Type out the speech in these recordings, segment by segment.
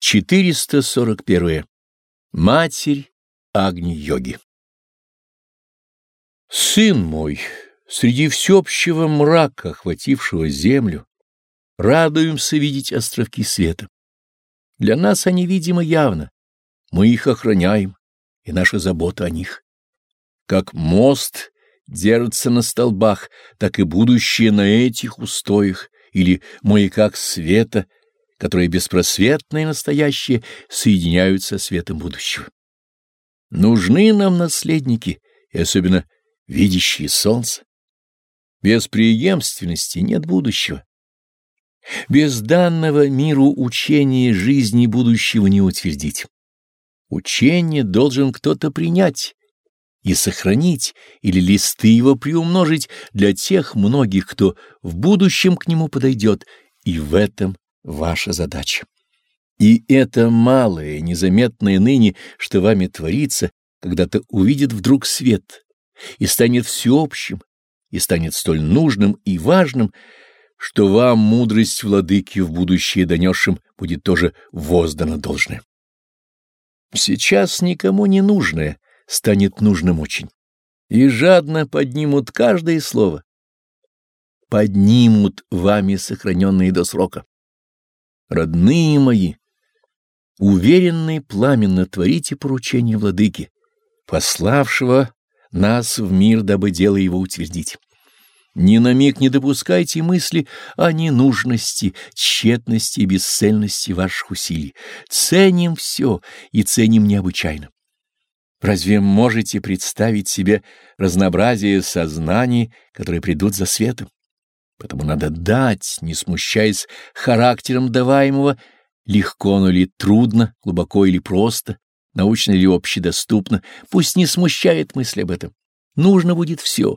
441. Матерь Агни-йоги Сын мой, среди всеобщего мрака, охватившего землю, радуемся видеть островки света. Для нас они видимы явно, мы их охраняем, и наша забота о них. Как мост держится на столбах, так и будущее на этих устоях, или маяках света — которые беспросветное и настоящее соединяются светом будущего. Нужны нам наследники, и особенно видящие солнце. Без преемственности нет будущего. Без данного миру учения жизни будущего не утвердить. Учение должен кто-то принять и сохранить, или листы его приумножить для тех многих, кто в будущем к нему подойдет, и в этом ваша задача. И это малое, незаметное ныне, что вами творится, когда-то увидит вдруг свет и станет всеобщим, и станет столь нужным и важным, что вам мудрость владыки в будущее донесшим будет тоже воздано должное. Сейчас никому не нужное станет нужным очень, и жадно поднимут каждое слово, поднимут вами сохраненные до срока родные мои, уверенно и пламенно творите поручение владыки, пославшего нас в мир, дабы дело его утвердить. Ни на миг не допускайте мысли о ненужности, тщетности и бесцельности ваших усилий. Ценим все и ценим необычайно. Разве можете представить себе разнообразие сознаний, которые придут за светом? Потому надо дать, не смущаясь характером даваемого, легко оно или трудно, глубоко или просто, научно или общедоступно, пусть не смущает мысль об этом. Нужно будет все.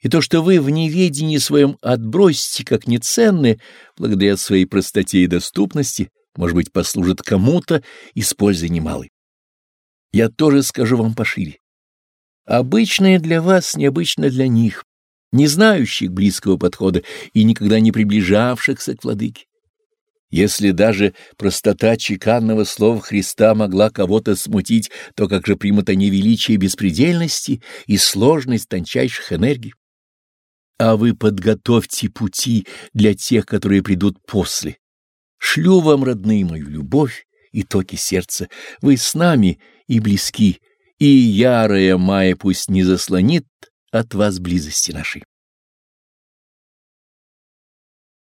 И то, что вы в неведении своем отбросите как неценное, благодаря своей простоте и доступности, может быть, послужит кому-то и с пользой немалой. Я тоже скажу вам пошире. Обычное для вас необычно для них не знающих близкого подхода и никогда не приближавшихся к владыке. Если даже простота чеканного слова Христа могла кого-то смутить, то как же примут они величие беспредельности и сложность тончайших энергий? А вы подготовьте пути для тех, которые придут после. Шлю вам, родные, мою любовь и токи сердца. Вы с нами и близки, и ярая мая пусть не заслонит от вас близости нашей.